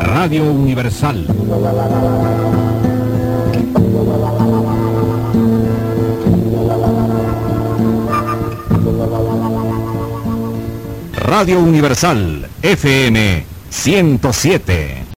Radio Universal. Radio Universal, FM 107.